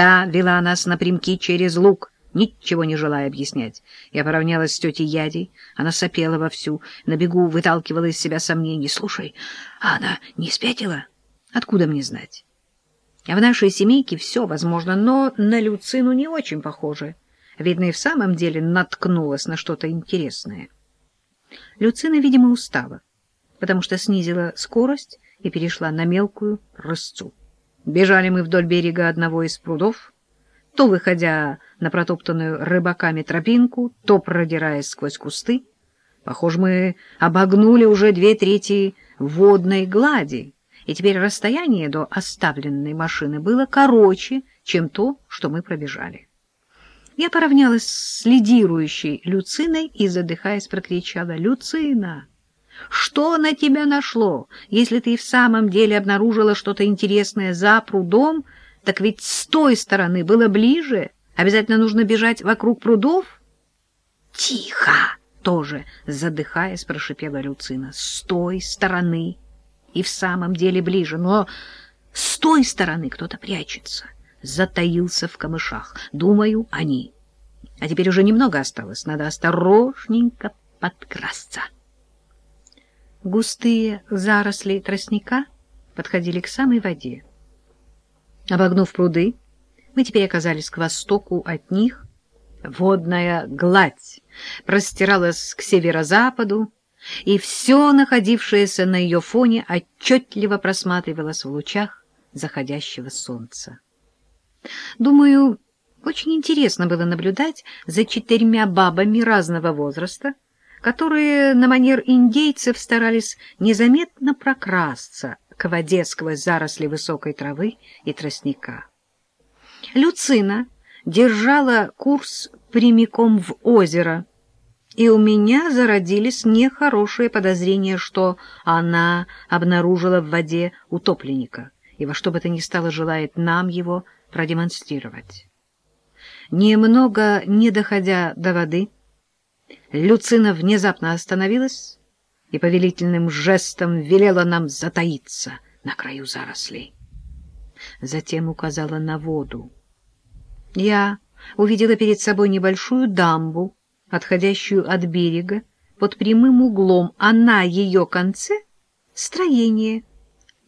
Та вела нас напрямки через луг, ничего не желая объяснять. Я поравнялась с тетей Ядей, она сопела вовсю, на бегу выталкивала из себя сомнений. «Слушай, а она не спятила? Откуда мне знать?» А в нашей семейке все возможно, но на Люцину не очень похоже. Видно, и в самом деле наткнулась на что-то интересное. Люцина, видимо, устала, потому что снизила скорость и перешла на мелкую рысцу. Бежали мы вдоль берега одного из прудов, то выходя на протоптанную рыбаками тропинку, то продираясь сквозь кусты. Похоже, мы обогнули уже две трети водной глади, и теперь расстояние до оставленной машины было короче, чем то, что мы пробежали. Я поравнялась с лидирующей Люциной и, задыхаясь, прокричала «Люцина!» Что на тебя нашло? Если ты в самом деле обнаружила что-то интересное за прудом, так ведь с той стороны было ближе. Обязательно нужно бежать вокруг прудов? Тихо! Тоже, задыхаясь, прошипела Люцина. С той стороны. И в самом деле ближе. Но с той стороны кто-то прячется. Затаился в камышах. Думаю, они. А теперь уже немного осталось. Надо осторожненько подкрасться. Густые заросли тростника подходили к самой воде. Обогнув пруды, мы теперь оказались к востоку от них. Водная гладь простиралась к северо-западу, и все находившееся на ее фоне отчетливо просматривалось в лучах заходящего солнца. Думаю, очень интересно было наблюдать за четырьмя бабами разного возраста, которые на манер индейцев старались незаметно прокрасться к воде сквозь заросли высокой травы и тростника. Люцина держала курс прямиком в озеро, и у меня зародились нехорошие подозрения, что она обнаружила в воде утопленника и во что бы то ни стало желает нам его продемонстрировать. Немного не доходя до воды, Люцина внезапно остановилась и повелительным жестом велела нам затаиться на краю зарослей. Затем указала на воду. Я увидела перед собой небольшую дамбу, отходящую от берега, под прямым углом, а на ее конце — строение,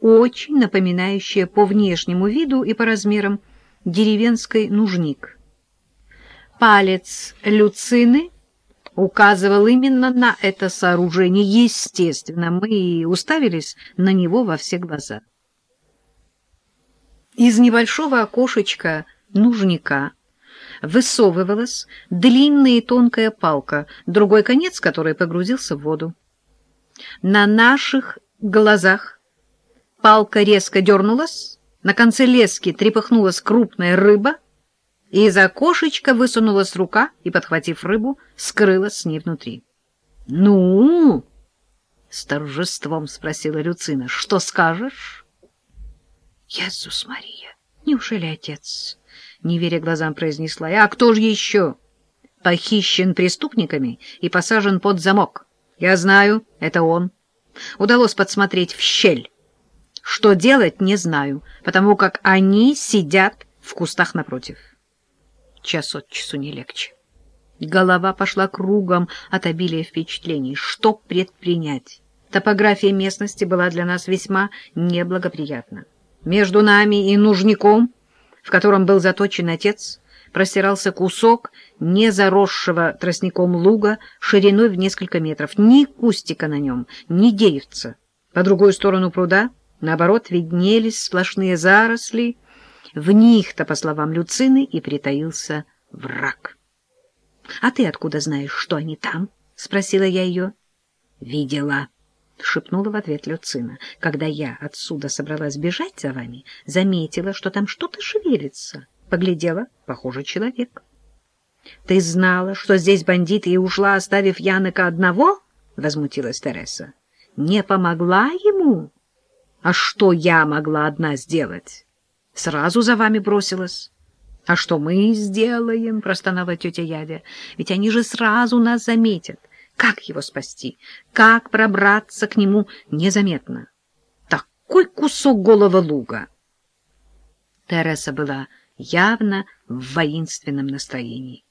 очень напоминающее по внешнему виду и по размерам деревенской нужник. Палец Люцины указывал именно на это сооружение. Естественно, мы уставились на него во все глаза. Из небольшого окошечка нужника высовывалась длинная и тонкая палка, другой конец которой погрузился в воду. На наших глазах палка резко дернулась, на конце лески трепыхнулась крупная рыба, и из окошечка высунулась рука и, подхватив рыбу, скрылась с ней внутри. — Ну? — с торжеством спросила Люцина. — Что скажешь? — Иисус Мария, неужели отец? — не веря глазам произнесла А кто же еще? — Похищен преступниками и посажен под замок. Я знаю, это он. Удалось подсмотреть в щель. Что делать, не знаю, потому как они сидят в кустах напротив. — час от часу не легче. Голова пошла кругом от обилия впечатлений. Что предпринять? Топография местности была для нас весьма неблагоприятна. Между нами и нужником, в котором был заточен отец, простирался кусок незаросшего тростником луга шириной в несколько метров. Ни кустика на нем, ни деревца. По другую сторону пруда, наоборот, виднелись сплошные заросли, в них-то, по словам Люцины, и притаился враг. — А ты откуда знаешь, что они там? — спросила я ее. — Видела, — шепнула в ответ Люцина. — Когда я отсюда собралась бежать за вами, заметила, что там что-то шевелится. Поглядела, похоже, человек. — Ты знала, что здесь бандиты, и ушла, оставив Янока одного? — возмутилась Тереса. — Не помогла ему? А что я могла одна сделать? Сразу за вами бросилась. — А что мы сделаем? — простонала тетя Ядя. — Ведь они же сразу нас заметят. Как его спасти? Как пробраться к нему незаметно? Такой кусок голого луга! Тереса была явно в воинственном настроении.